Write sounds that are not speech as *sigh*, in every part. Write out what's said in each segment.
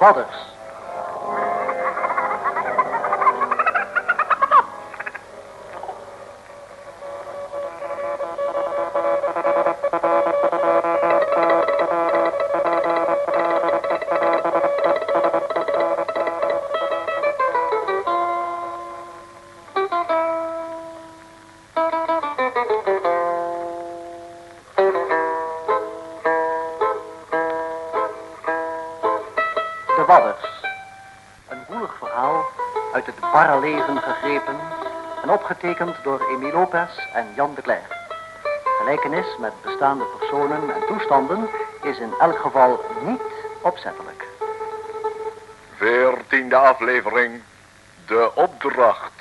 Wadders. Wadders. Een woelig verhaal uit het barre leven gegrepen en opgetekend door Emile Lopez en Jan de Cler. Gelijkenis met bestaande personen en toestanden is in elk geval niet opzettelijk. Veertiende aflevering. De opdracht.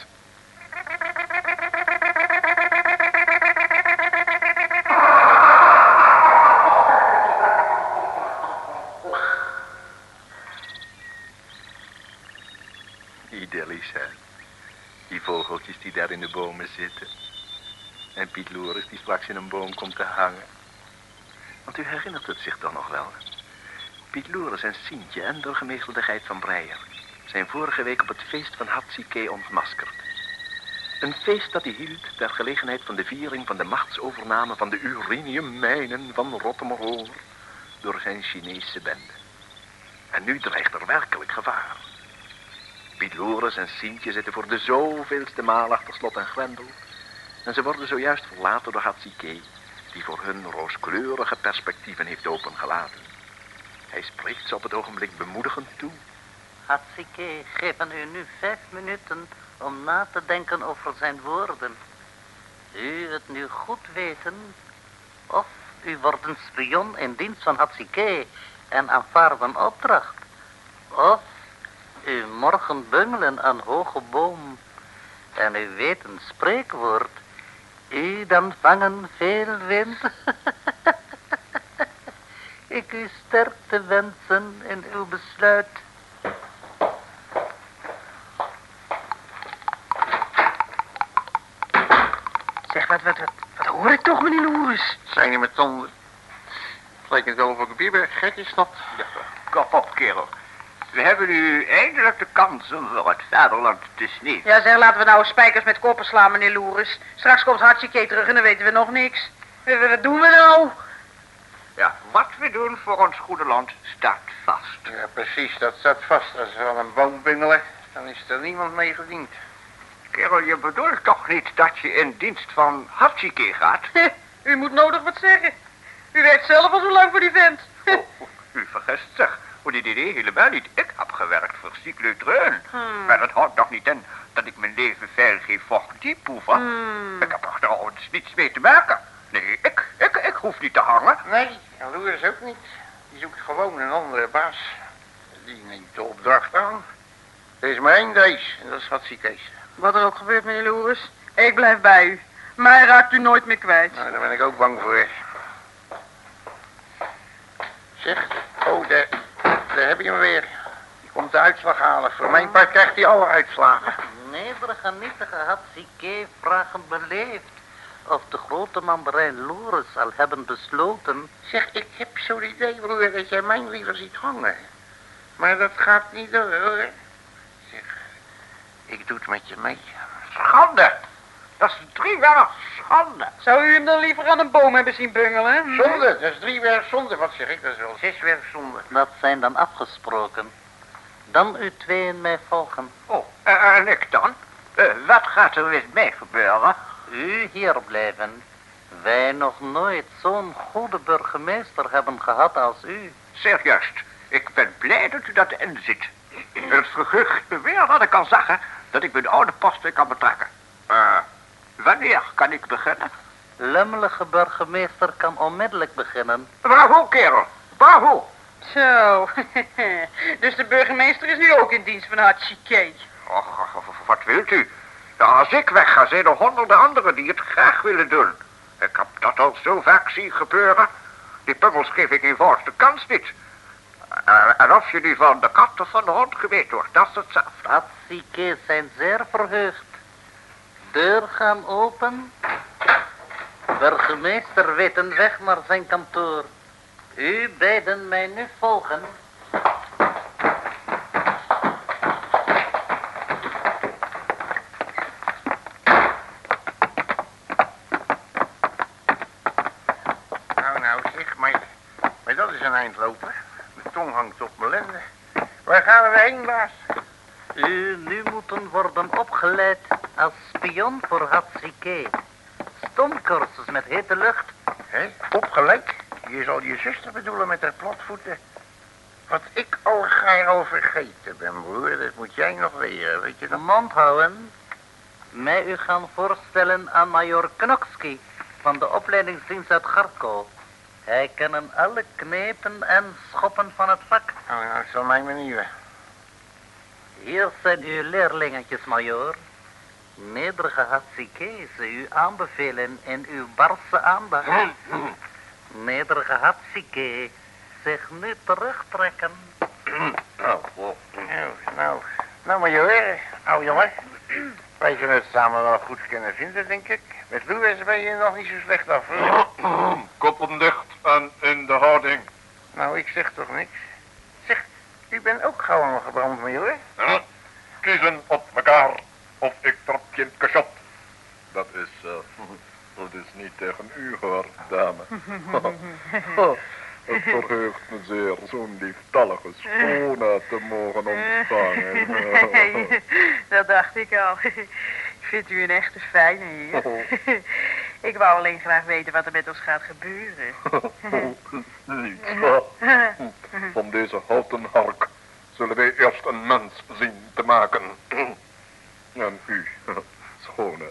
Idyllisch, hè? Die vogeltjes die daar in de bomen zitten. En Piet Loeris die straks in een boom komt te hangen. Want u herinnert het zich toch nog wel? Piet Loeris en Sientje en burgemeester Geit van Breier... zijn vorige week op het feest van Hatsike ontmaskerd. Een feest dat hij hield ter gelegenheid van de viering van de machtsovername van de uraniummijnen van Rottemerover door zijn Chinese bende. En nu dreigt er werkelijk gevaar. Piet Loris en Sientje zitten voor de zoveelste maal achter slot en grendel. En ze worden zojuist verlaten door Hatsike, die voor hun rooskleurige perspectieven heeft opengelaten. Hij spreekt ze op het ogenblik bemoedigend toe. Hatsike, geven u nu vijf minuten om na te denken over zijn woorden. U het nu goed weten, of u wordt een spion in dienst van Hatsike en aanvaardt een opdracht. Of u morgen bungelen aan hoge boom en u weet een spreekwoord. U dan vangen veel wind. *laughs* Ik u sterkte wensen in uw besluit. Zeg, wat, wat, wat, wat hoor ik toch, meneer Loeris? Zijn die met tanden? Het lijkt het wel of ik een bierberg gek is dat. Kop op, kerel. We hebben nu eindelijk de kans om voor het vaderland te sneeuwen. Ja, zeg, laten we nou spijkers met koppen slaan, meneer Loeris. Straks komt Hatsike terug en dan weten we nog niks. Wat doen we nou? Ja, wat we doen voor ons goede land staat vast. Ja, precies, dat staat vast. Als we aan een boom bungelen, dan is er niemand mee gediend. Kerel, je bedoelt toch niet dat je in dienst van Hatsike gaat? *laughs* U moet nodig wat zeggen. U werkt zelf al zo lang voor die vent. Oh, u vergist zich. Voor dit idee helemaal niet. Ik heb gewerkt voor cyclotron. Hmm. Maar dat houdt nog niet in dat ik mijn leven veilig geef voor die proeven. Hmm. Ik heb er trouwens niets mee te maken. Nee, ik, ik, ik hoef niet te hangen. Nee, en Loeris ook niet. Die zoekt gewoon een andere baas. Die neemt de opdracht aan. Er is maar één Drees, en dat is Hatsikees. Wat er ook gebeurt, meneer Loeris, ik blijf bij u. Mij raakt u nooit meer kwijt. Nou, daar ben ik ook bang voor. Zeg, oh, daar, daar heb je hem weer. Die komt de uitslag halen. Voor mijn part krijgt hij alle uitslagen. Nederige, nietige Hatsike vragen beleefd of de grote mandarijn Loeris al hebben besloten Zeg, ik heb zo'n idee, broer, dat jij mij liever ziet hangen. Maar dat gaat niet door, hoor. Zeg, ik doe het met je mee. Schande. Dat is driewerf schande. Zou u hem dan liever aan een boom hebben zien bungelen? hm? Zonde, dat is drie werf zonde. Wat zeg ik? Dat is wel zes werf zonde. Dat zijn dan afgesproken. Dan u tweeën mij volgen. Oh, eh, en ik dan? Eh, wat gaat er met mij gebeuren? U hier blijven. Wij nog nooit zo'n goede burgemeester hebben gehad als u. Zeg juist, ik ben blij dat u dat inziet. Het gerucht beweert dat ik kan zeggen dat ik mijn oude post weer kan betrekken. Eh, wanneer kan ik beginnen? Lummelige burgemeester kan onmiddellijk beginnen. Bravo, kerel. Bravo. Zo, *laughs* dus de burgemeester is nu ook in dienst van Hatsike. Och, wat wilt u? Ja, als ik weg ga, zijn er honderden anderen die het graag willen doen. Ik heb dat al zo vaak zien gebeuren. Die pummels geef ik eenvoudig de kans niet. Eh, en of je nu van de kat of van de hond geweten wordt, dat is hetzelfde. Hatsike zijn zeer verheugd deur gaan open. Burgemeester Wittenweg naar zijn kantoor. U beiden mij nu volgen. Nou, nou, zeg, maar, maar dat is een eindlopen. De tong hangt op mijn lenden. Waar gaan we heen, baas? U nu moeten worden opgeleid als spion voor Hatsike. Stomcursus met hete lucht. Hé, opgelijk. Je zal je zuster bedoelen met haar platvoeten. Wat ik al al vergeten ben, broer, dat moet jij nog leren, weet je dat? Mond houden. Mij u gaan voorstellen aan major Knokski van de opleidingsdienst uit Garkov. Hij kennen alle knepen en schoppen van het vak. Oh, nou, dat zal mijn manier. Hier zijn uw leerlingetjes, major. Nederige Hatsike ze u aanbevelen in uw barse aandacht. Nederige Hatsike zich nu terugtrekken. Oh, wow. Nou, nou, nou maar joh, oude jongen. Wij zullen het samen wel goed kunnen vinden, denk ik. Met Louis ben je nog niet zo slecht af. *clears throat* Koppen dicht en in de houding. Nou, ik zeg toch niks. Zeg, u bent ook gauw al gebrand, major. Hm? Kiezen op elkaar of ik trap je in het cachot. Dat is, eh, dat is niet tegen u hoor, dame. *laughs* Het verheugt me zeer zo'n lieftallige schone te mogen ontvangen. *laughs* dat dacht ik al. Vindt u een echte fijne hier? ik wou alleen graag weten wat er met ons gaat gebeuren. *laughs* Niets. Van deze houten hark zullen wij eerst een mens zien te maken. En u, schone,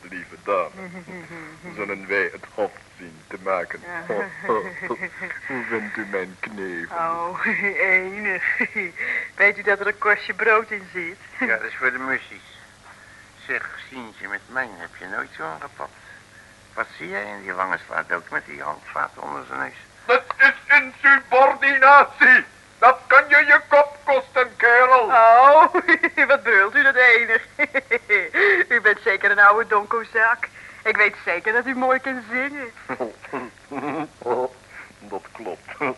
lieve dame, zullen wij het hoofd zien te maken. Hoe vindt u mijn knevel? Oh, *laughs* enig. *laughs* Weet u dat er een korstje brood in zit? Ja, dat is voor de mussies. Zeg, Sientje, met mijn heb je nooit zo aangepakt. Wat zie jij in die lange slaat ook met die handvaat onder zijn neus? Dat is insubordinatie. Dat kan je je kop kosten, kerel. Oh, *laughs* wat beult u dat enig. u bent zeker een oude donkozak. Ik weet zeker dat u mooi kan zingen. Dat klopt. *laughs*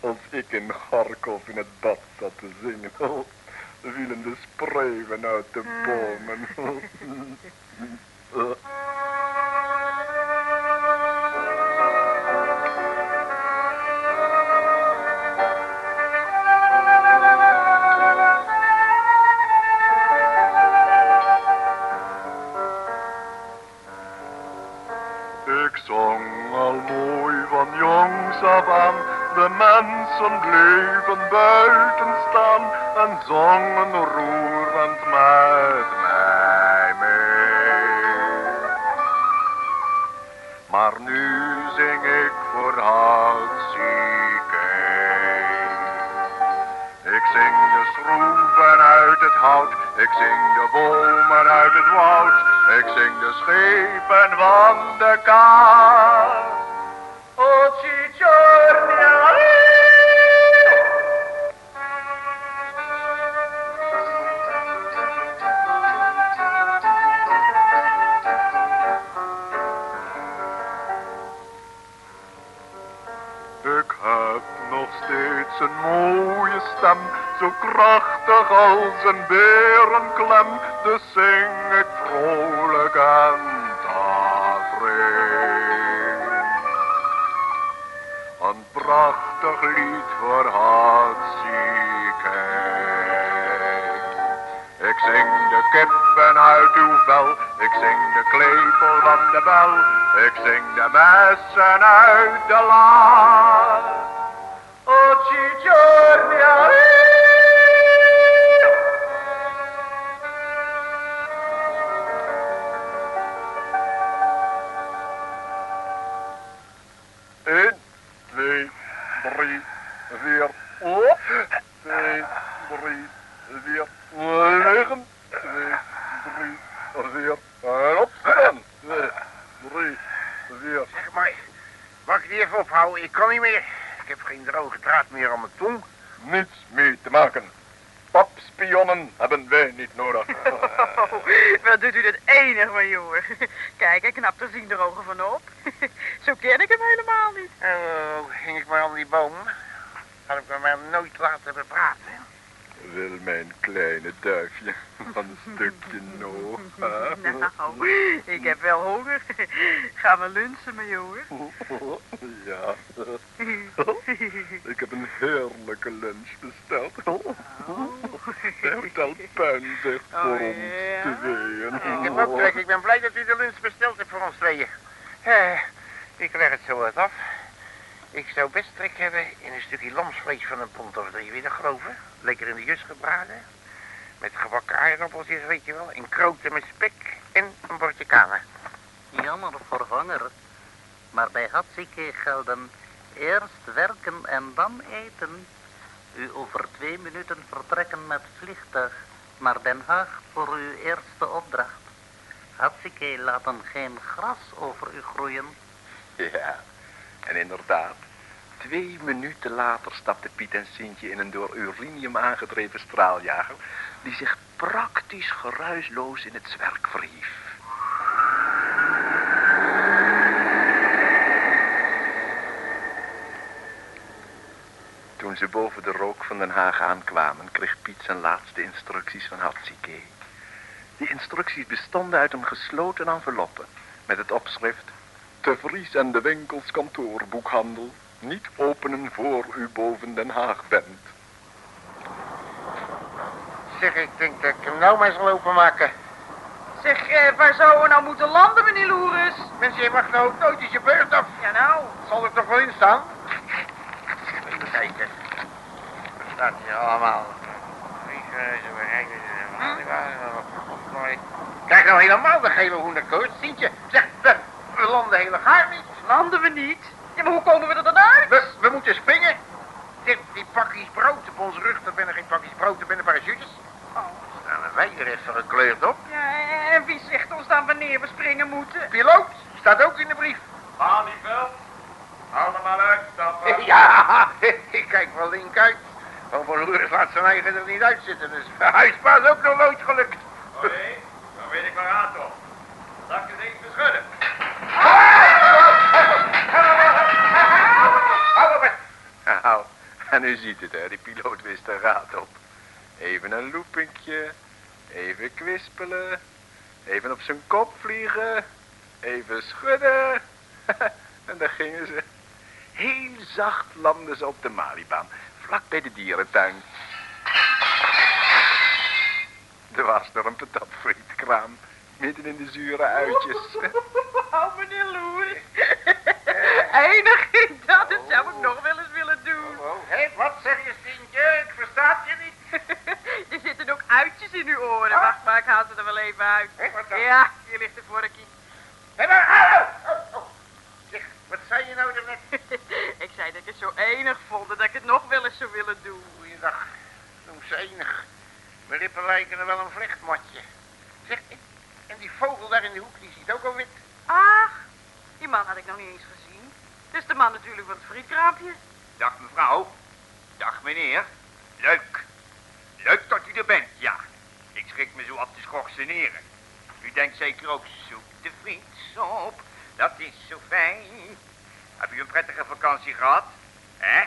Als ik in Garkov in het bad zat te zingen, *laughs* vielen de spreeuwen uit de bomen. *laughs* zing de schroeven uit het hout, ik zing de bomen uit het woud, ik zing de schepen van de kaart. Krachtig als een berenklem. Dus zing ik vrolijk en tafereel. Een prachtig lied voor Hatsieke. Ik zing de kippen uit uw vel, ik zing de klepel van de bel, ik zing de messen uit de la. Vier, negen, twee, drie, vier, en op. En twee, drie, vier. Zeg maar, mag ik die even ophouden? Ik kan niet meer. Ik heb geen droge draad meer aan mijn tong. Niets mee te maken. Papspionnen hebben wij niet nodig. *laughs* Oh, wat doet u dat enig, majoor. Kijk, hij knapt er zien de ogen van op. Zo ken ik hem helemaal niet. Oh, ging ik maar aan die boom. Had ik me maar nooit laten bepraten. Wil mijn kleine duifje *laughs* een stukje nog? Nou, ik heb wel honger. Gaan we lunchen, mijn jongen? *laughs* Ja, ik heb een heerlijke lunch besteld. Vertelt puin zich voor Oh, ons ja? tweeën. Ik heb ook trek. Ik ben blij dat u de lunch besteld hebt voor ons tweeën. Eh, ik leg het zo wat af. Ik zou best trek hebben in een stukje lamsvlees van een pond of drie willen geloven. Lekker in de jus gebraden. Met gebakken aardappeltjes, weet je wel. En kroten met spek en een bordje kanen. Jammer vervanger. Maar bij Hatsike gelden eerst werken en dan eten. U over twee minuten vertrekken met vliegtuig naar Den Haag voor uw eerste opdracht. Hatsike laten geen gras over u groeien. Ja, en inderdaad. Twee minuten later stapte Piet en Sintje in een door urinium aangedreven straaljager... die zich praktisch geruisloos in het zwerk verhief. Toen ze boven de rook van Den Haag aankwamen... kreeg Piet zijn laatste instructies van Hatsike. Die instructies bestonden uit een gesloten enveloppe... met het opschrift... Te Vries en de winkels kantoorboekhandel. Niet openen voor u boven Den Haag bent. Zeg, ik denk dat ik hem nou maar zal openmaken. Zeg, eh, waar zouden we nou moeten landen, meneer Loeres? Mensen, je mag nou nooit eens je beurt af. Ja, nou. Zal er toch wel in staan? Even kijken. Wat staat hier allemaal? Krijg nou helemaal de gele hoenderkoorts, Sientje. Zeg, we, we landen hele gaar niet. Landen we niet? Ja, maar hoe komen we uit? We, we moeten springen. Die, die pakjes brood op onze rug, dat ben er geen pakjes brood, dat ben er parachutes. Oh. Staan wij er even gekleurd op. Ja, en wie zegt ons dan wanneer we springen moeten? Piloot, staat ook in de brief. Malieveld, allemaal uitstappen. Ja, *laughs* ik kijk wel link uit. Over Loeres laat zijn eigen er niet uitzitten, dus *laughs* huisbaas ook nog nooit gelukt. Oké, dan weet ik waar aan toch. Zal ik eens even schudden? En u ziet het, hè, die piloot wist er raad op. Even een loepinkje, even kwispelen, even op zijn kop vliegen, even schudden. *laughs* en daar gingen ze. Heel zacht landden ze op de Malibaan, vlak bij de dierentuin. Er was er een patatfrietkraam, midden in de zure uitjes. *laughs* Oh, meneer. Enig in dat, dat zou ik nog wel eens willen. Hé, wat zeg je, Sintje? Ik versta je niet. *laughs* er zitten ook uitjes in uw oren. Wacht maar, ik haal ze er wel even uit. Hé, wat dan? Ja, hier ligt de vorkje. Hé, maar, au, au, au, au. Zeg, wat zei je nou daarnet? *laughs* ik zei dat ik het zo enig vond dat ik het nog wel eens zou willen doen. Goeiedag. Noem ze enig. Mijn rippen lijken er wel een vlechtmatje. Zeg, en- en die vogel daar in de hoek, die ziet ook al wit. Ach, die man had ik nog niet eens gezien. Het is de man natuurlijk van het frietkraampje. Dag mevrouw. Dag meneer. Leuk. Leuk dat u er bent, ja. Ik schrik me zo af te schorseneren. U denkt zeker ook zoek de vriendschap. Dat is zo fijn. Heb u een prettige vakantie gehad? Hè?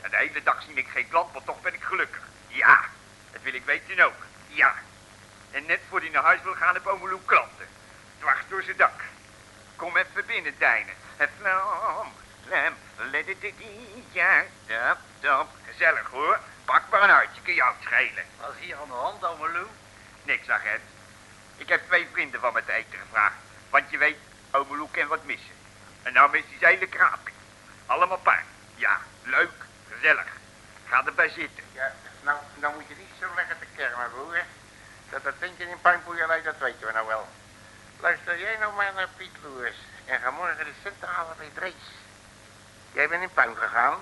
En de hele dag zie ik geen klant, maar toch ben ik gelukkig. Ja, dat wil ik weten ook. Ja. En net voor hij naar huis wil gaan, heb Omeloe klanten. Dwars door zijn dak. Kom even binnen, Dijnen. En vlam, vlam, ja, dap, dap. Gezellig hoor. Pak maar een hartje, kun je jou het schelen. Wat is hier aan de hand, Omeloe? Niks, agent. Ik heb twee vrienden van me te eten gevraagd. Want je weet, Omeloe kan wat missen. En nou mist hij zijn hele. Allemaal paard. Ja, leuk, gezellig. Ga erbij zitten. Ja, nou, nou moet je niet zo lekker te kermen, broer. Dat dat tentje in puinpoeier lijkt, dat weten we nou wel. Luister jij nou maar naar Piet Loers en ga morgen de centrale bij. Jij bent in puin gegaan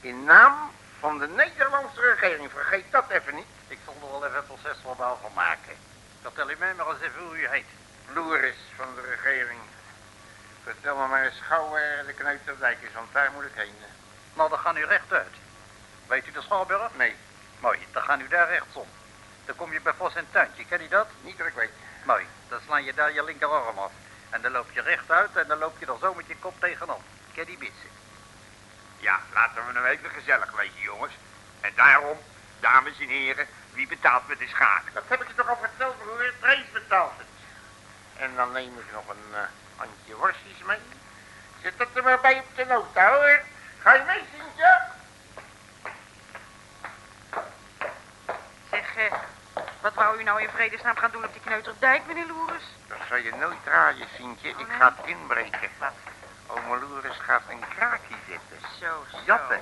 in naam van de Nederlandse regering. Vergeet dat even niet. Ik zal er wel even een procesverbaal van maken. Vertel u mij maar eens even hoe u heet. Loeris van de regering. Vertel me maar eens gauw waar de Kneuterdijk is, want daar moet ik heen. Nou, dan gaan u rechtuit. Weet u de Schouwburg? Nee, Mooi, dan gaan u daar rechtsom. Dan kom je bij Vos en Tuintje, ken u dat? niet dat ik weet. Mooi, dan sla je daar je linkerarm af. En dan loop je rechtuit en dan loop je er zo met je kop tegenop. Ken die missen. Ja, laten we nou even gezellig wezen, jongens. En daarom Dames en heren, wie betaalt me de schaak? Dat heb ik je toch al verteld, broer. Drees betaalt het. En dan neem ik nog een eh, handje worstjes mee. Zet dat er maar bij op de nota, hoor. Ga je mee, Sintje? Zeg, eh, wat wou u nou in vredesnaam gaan doen op die kneuterdijk, meneer Loeres? Dat zal je nooit draaien, Sintje. Ik ga het inbreken. Wat? Ome Loeres gaat een kraakje zetten. Zo, zo. Jatten.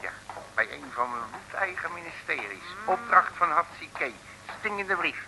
Ja, bij een van mijn eigen ministeries. Opdracht van Hatsie Stingende brief.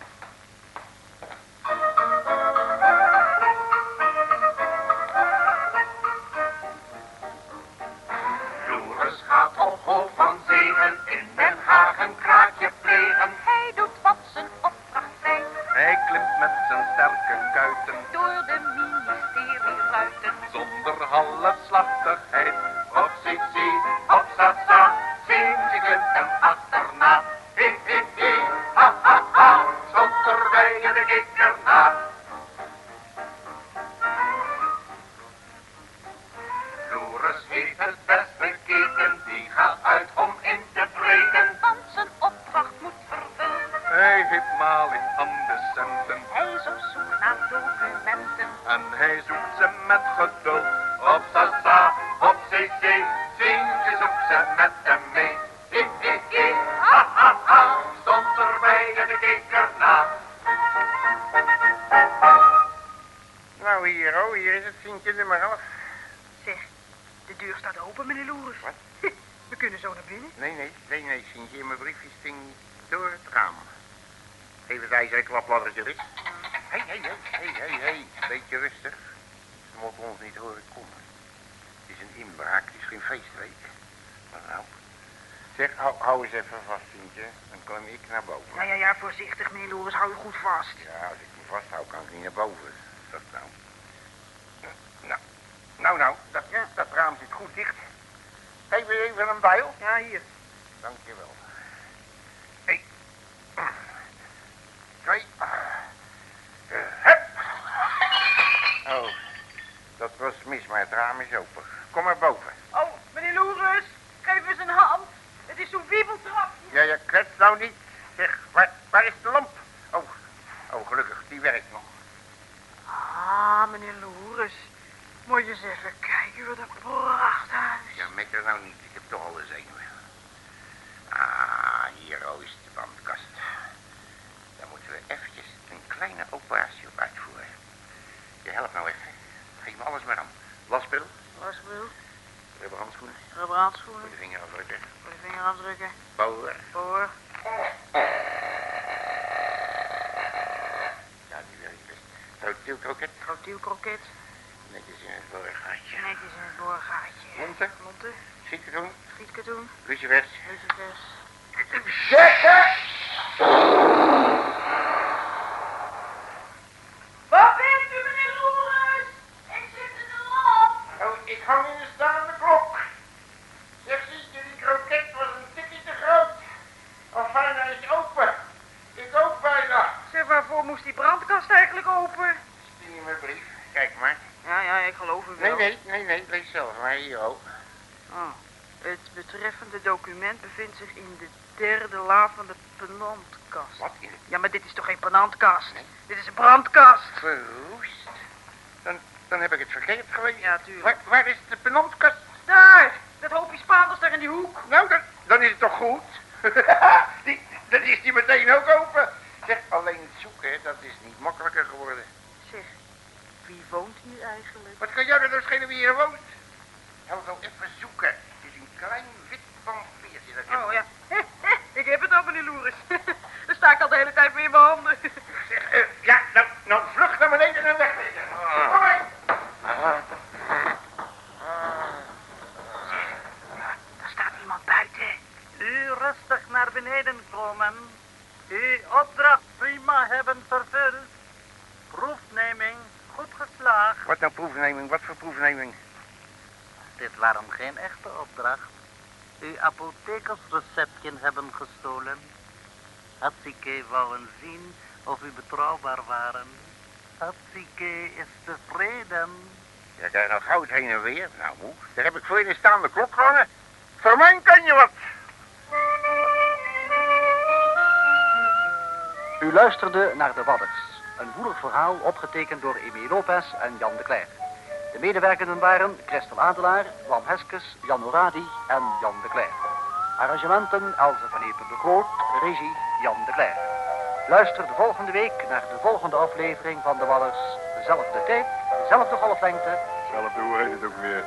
Is het Sintje nummer 11. Zeg, de deur staat open, meneer Loeres. Wat? *laughs* We kunnen zo naar binnen. Nee, nee, nee, nee, Sintje, mijn briefje stinkt door het raam. Even het ijzeren klapladdertje is. Hé, hé, hé, hé, hé, hé, beetje rustig. Ze moeten ons niet horen komen. Het is een inbraak, het is geen feestweek. Maar nou, zeg, hou, hou eens even vast, Sintje. Dan kan ik naar boven. Ja, ja, ja, voorzichtig, meneer Loeres. Hou u goed vast. Ja, als ik me vasthoud, kan ik niet naar boven. Dat. Nou, nou, nou, dat, dat raam zit goed dicht. Geef me even een bijl. Ja, hier. Dankjewel. Eén. Twee. Eh, hup. Oh, dat was mis, maar het raam is open. Kom maar boven. Oh, meneer Loeres, geef eens een hand. Het is zo'n wiebeltrap. Ja, je klets nou niet. Zeg, waar, waar is de lamp? Oh, oh, gelukkig, die werkt nog. Ah, meneer Loeres. Moet je eens even kijken wat een prachthuis. Ja, mekker nou niet. Ik heb toch al de zenuwen. Ah, hier oh, is de bandkast. Daar moeten we eventjes een kleine operatie op uitvoeren. Je helpt nou even. Geef me alles maar aan. Waspil, Wat wil? Rubberhandschoenen, Rubberhandschoenen. voor de vingerafdrukken, Voor de vingerafdrukken. boor. Voor. Ja, die werkt best. Trotielkroket, Trotielkroket. netjes in het boorgaatje. Netjes in het boorgaatje. Monten, Monten. schietkarton, Frietkatoen. lucifers. Lucifers. Zetten! Waarvoor moest die brandkast eigenlijk open? Sting in mijn brief. Kijk maar. Ja, ja, ik geloof u Nee, wel. nee, nee, nee, lees zelf maar hier ook. Oh. Het betreffende document bevindt zich in de derde la van de penantkast. Wat in het Ja, maar dit is toch geen penantkast? Dit is een brandkast. verroest? Dan, dan heb ik het verkeerd gelezen. Ja, tuurlijk. Waar, waar is de penontkast? Daar! Dat hoopje Spaanders daar in die hoek. Nou, dan, dan is het toch goed? *laughs* die, dan is die meteen ook open. Alleen zoeken, dat is niet makkelijker geworden. Zeg, wie woont hier eigenlijk? Wat kan jou er nou schelen wie hier woont? Help nou even zoeken. Het is een klein wit vampiertje. Dat heb Oh ja. *laughs* ik heb het al, meneer Loeres. *laughs* Daar sta ik al de hele tijd mee in mijn handen. Zeg, eh, ja, nou, nou vlug naar beneden en weg. Kom maar. Daar staat iemand buiten. U rustig naar beneden komen. U opdracht prima hebben vervuld. Proefneming goed geslaagd. Wat nou proefneming? Wat voor proefneming? Dit waren geen echte opdracht. Uw apothekersreceptje hebben gestolen. Hatsike wou eens zien of u betrouwbaar waren. Hatsike is tevreden. Ja, daar nog goud heen en weer. Nou, hoe? Daar heb ik voor je een staande klok gehangen. Voor mij kan je wat. U luisterde naar De Wadders. Een woelig verhaal opgetekend door Emile Lopez en Jan de Cler. De medewerkenden waren Christel Adelaar, Wam Heskes, Jan Oradi en Jan de Cler. Arrangementen Elze van Epen de Groot, regie Jan de Cler. Luister de volgende week naar de volgende aflevering van De Wadders. Dezelfde tijd, dezelfde golflengte. Zelfde hoe heet ook weer.